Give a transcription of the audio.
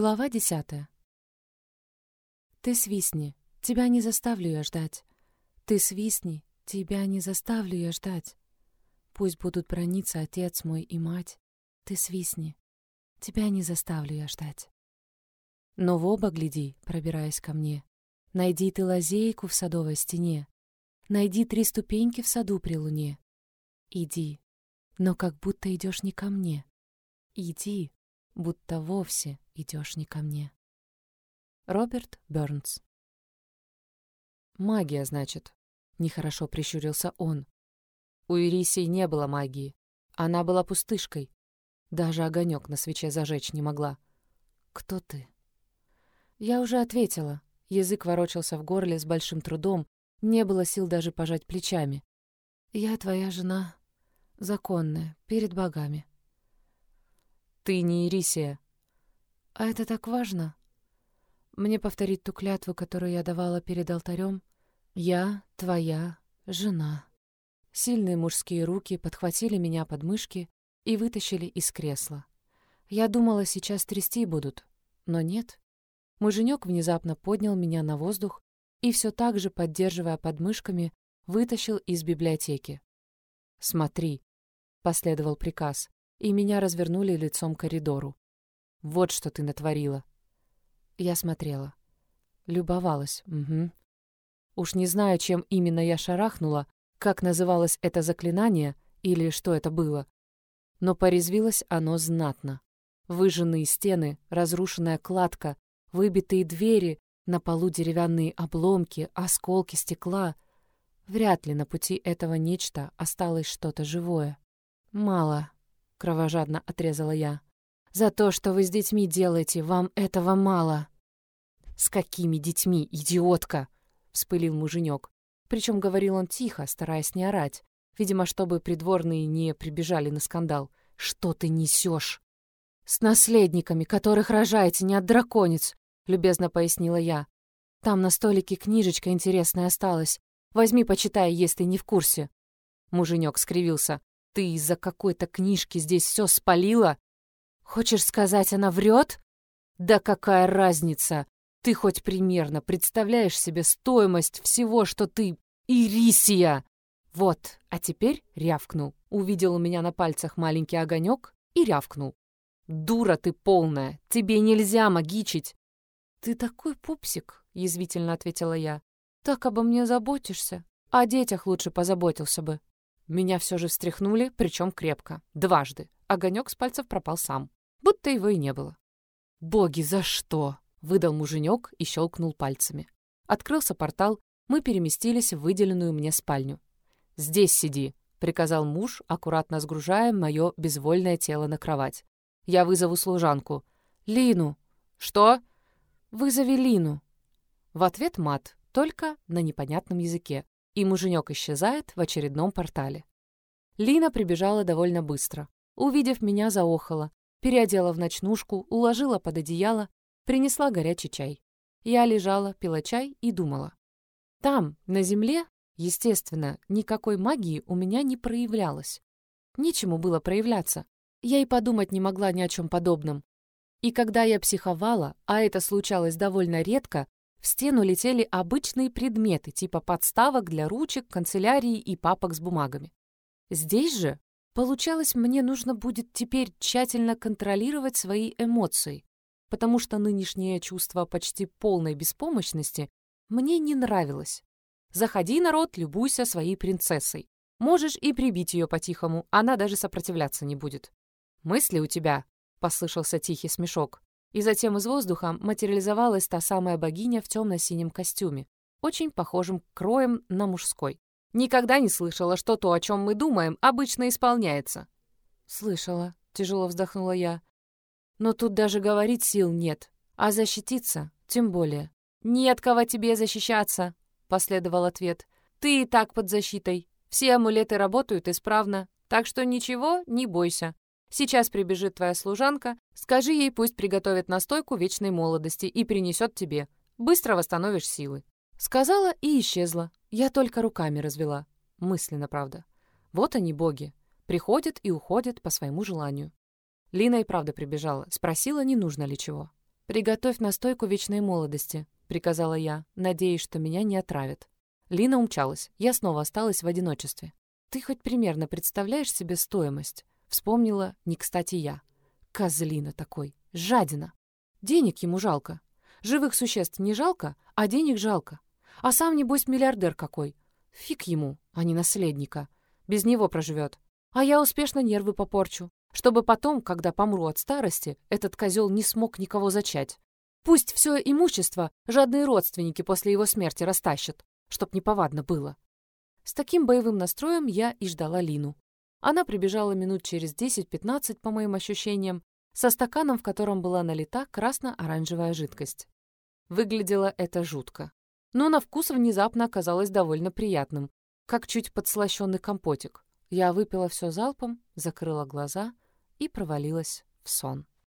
Глава десятая. Ты свистни, тебя не заставлю я ждать. Ты свистни, тебя не заставлю я ждать. Пусть будут брониться отец мой и мать. Ты свистни, тебя не заставлю я ждать. Но в оба гляди, пробираясь ко мне. Найди ты лазейку в садовой стене. Найди три ступеньки в саду при луне. Иди, но как будто идешь не ко мне. Иди, будто вовсе идешь не ко мне. Роберт Бёрнс «Магия, значит?» — нехорошо прищурился он. У Ирисии не было магии. Она была пустышкой. Даже огонек на свече зажечь не могла. «Кто ты?» Я уже ответила. Язык ворочался в горле с большим трудом. Не было сил даже пожать плечами. «Я твоя жена, законная, перед богами». «Ты не Ирисия». «А это так важно?» Мне повторить ту клятву, которую я давала перед алтарем? «Я твоя жена». Сильные мужские руки подхватили меня под мышки и вытащили из кресла. Я думала, сейчас трясти будут, но нет. Муженек внезапно поднял меня на воздух и все так же, поддерживая подмышками, вытащил из библиотеки. «Смотри», — последовал приказ и меня развернули лицом к коридору. «Вот что ты натворила». Я смотрела. Любовалась, угу. Уж не знаю, чем именно я шарахнула, как называлось это заклинание или что это было. Но порезвилось оно знатно. Выжженные стены, разрушенная кладка, выбитые двери, на полу деревянные обломки, осколки стекла. Вряд ли на пути этого нечто осталось что-то живое. Мало, — кровожадно отрезала я. «За то, что вы с детьми делаете, вам этого мало». «С какими детьми, идиотка?» — вспылил муженек. Причем говорил он тихо, стараясь не орать. Видимо, чтобы придворные не прибежали на скандал. «Что ты несешь?» «С наследниками, которых рожаете, не от драконец», — любезно пояснила я. «Там на столике книжечка интересная осталась. Возьми, почитай, если не в курсе». Муженек скривился. Ты из-за какой-то книжки здесь все спалила? Хочешь сказать, она врет? Да какая разница? Ты хоть примерно представляешь себе стоимость всего, что ты... Ирисия! Вот, а теперь рявкнул. Увидел у меня на пальцах маленький огонек и рявкнул. «Дура ты полная! Тебе нельзя магичить!» «Ты такой пупсик!» — язвительно ответила я. «Так обо мне заботишься. О детях лучше позаботился бы». Меня все же встряхнули, причем крепко. Дважды. Огонек с пальцев пропал сам. Будто его и не было. «Боги, за что?» — выдал муженек и щелкнул пальцами. Открылся портал, мы переместились в выделенную мне спальню. «Здесь сиди», — приказал муж, аккуратно сгружая мое безвольное тело на кровать. «Я вызову служанку». «Лину». «Что?» «Вызови Лину». В ответ мат, только на непонятном языке и муженек исчезает в очередном портале. Лина прибежала довольно быстро. Увидев меня, заохала, переодела в ночнушку, уложила под одеяло, принесла горячий чай. Я лежала, пила чай и думала. Там, на земле, естественно, никакой магии у меня не проявлялось. Нечему было проявляться. Я и подумать не могла ни о чем подобном. И когда я психовала, а это случалось довольно редко, в стену летели обычные предметы, типа подставок для ручек, канцелярии и папок с бумагами. Здесь же, получалось, мне нужно будет теперь тщательно контролировать свои эмоции, потому что нынешнее чувство почти полной беспомощности мне не нравилось. Заходи, народ, любуйся своей принцессой. Можешь и прибить ее по-тихому, она даже сопротивляться не будет. «Мысли у тебя?» — послышался тихий смешок. И затем из воздуха материализовалась та самая богиня в темно-синем костюме, очень похожим кроем на мужской. Никогда не слышала, что то, о чем мы думаем, обычно исполняется. Слышала, тяжело вздохнула я. Но тут даже говорить сил нет, а защититься тем более. Нет кого тебе защищаться, последовал ответ. Ты и так под защитой. Все амулеты работают исправно, так что ничего, не бойся. Сейчас прибежит твоя служанка, скажи ей, пусть приготовит настойку вечной молодости и принесет тебе. Быстро восстановишь силы». Сказала и исчезла. Я только руками развела. Мысленно, правда. Вот они, боги. Приходят и уходят по своему желанию. Лина и правда прибежала. Спросила, не нужно ли чего. «Приготовь настойку вечной молодости», — приказала я, надеясь, что меня не отравят. Лина умчалась. Я снова осталась в одиночестве. «Ты хоть примерно представляешь себе стоимость?» Вспомнила не кстати я. Козлина такой, жадина. Денег ему жалко. Живых существ не жалко, а денег жалко. А сам, небось, миллиардер какой. Фиг ему, а не наследника. Без него проживет. А я успешно нервы попорчу, чтобы потом, когда помру от старости, этот козел не смог никого зачать. Пусть все имущество жадные родственники после его смерти растащат, чтоб неповадно было. С таким боевым настроем я и ждала Лину. Она прибежала минут через 10-15, по моим ощущениям, со стаканом, в котором была налита красно-оранжевая жидкость. Выглядело это жутко. Но на вкус внезапно оказалось довольно приятным, как чуть подслащенный компотик. Я выпила все залпом, закрыла глаза и провалилась в сон.